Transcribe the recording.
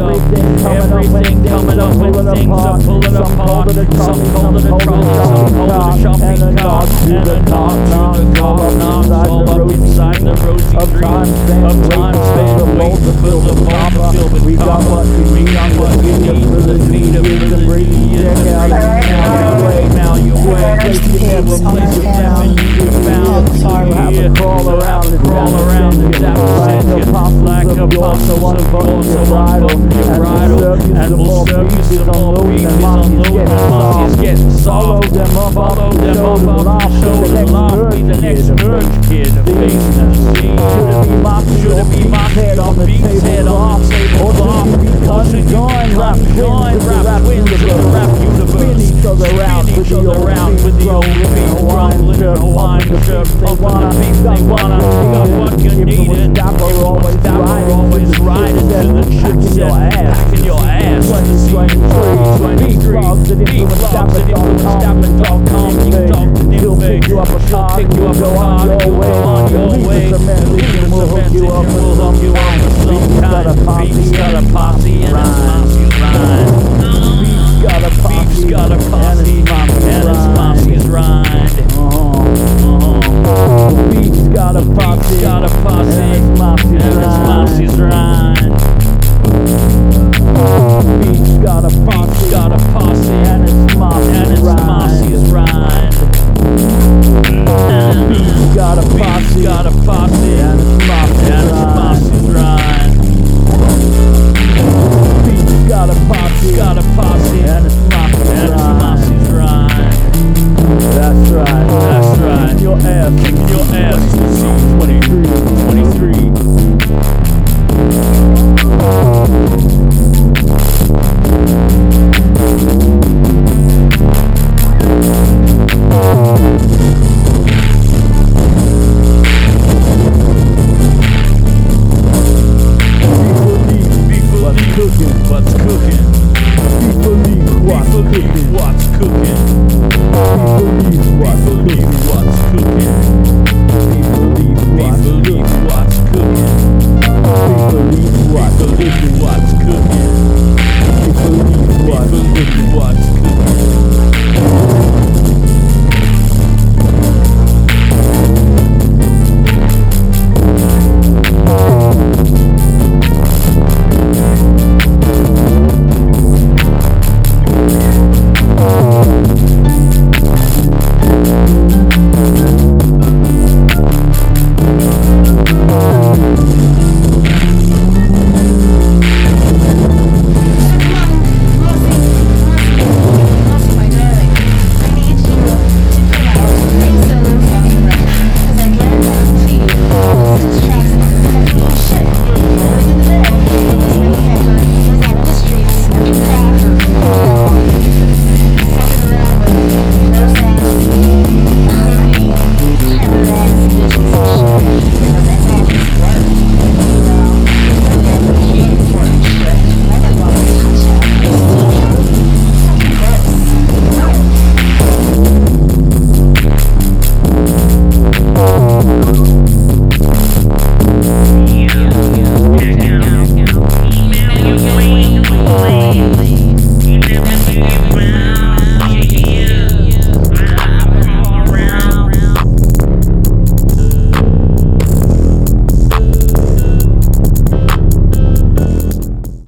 Everything coming up when things are pulling apart. Some call it a trolley, some it a shopping cart. And a knock to the car knocks all up inside the rosy dream of time spent the bomb to fill with We got what copper. we got what we need for the need of You can breathe, check out, Now your way, now your way. First pigs on the channel. Found Sorry, we'll have here. to crawl around apostles Like of yours, apostles so of unbuckle yours, your bridle, your and we'll bridle, serve you and some we'll more serve you some more pieces and unloaded, getting soft. Follow them up Follow the them up off laugh, the shoulder, the next laugh, be the merge next kid. merge kid facing the sea. Should it be mopping Should it be feet head on the feet head on the tablecloth? Hawaiian rumbling, shirt, Hawaiian the shirt, they wanna. beats they wanna. you Got what you If it was needed. dapper, If it was always riding always to the riding chip to the chip back in your set, ass. back in your ass. 2023, beat vlogs that Beat influence vlogs that influence dapper.com, dapper.com, you can talk to He'll Vig. pick you up a card, pick you up a go card, on your you'll way. go on your way. us a message Leave and us a message and we'll hook you up with some Beat's got a posse Beat's got a and posse and a posse's rhyme. Beat's got a posse, got a and posse his cooking? What's cooking? Believe what's Believe cooking. what's cooking? Believe what's cooking. what's away.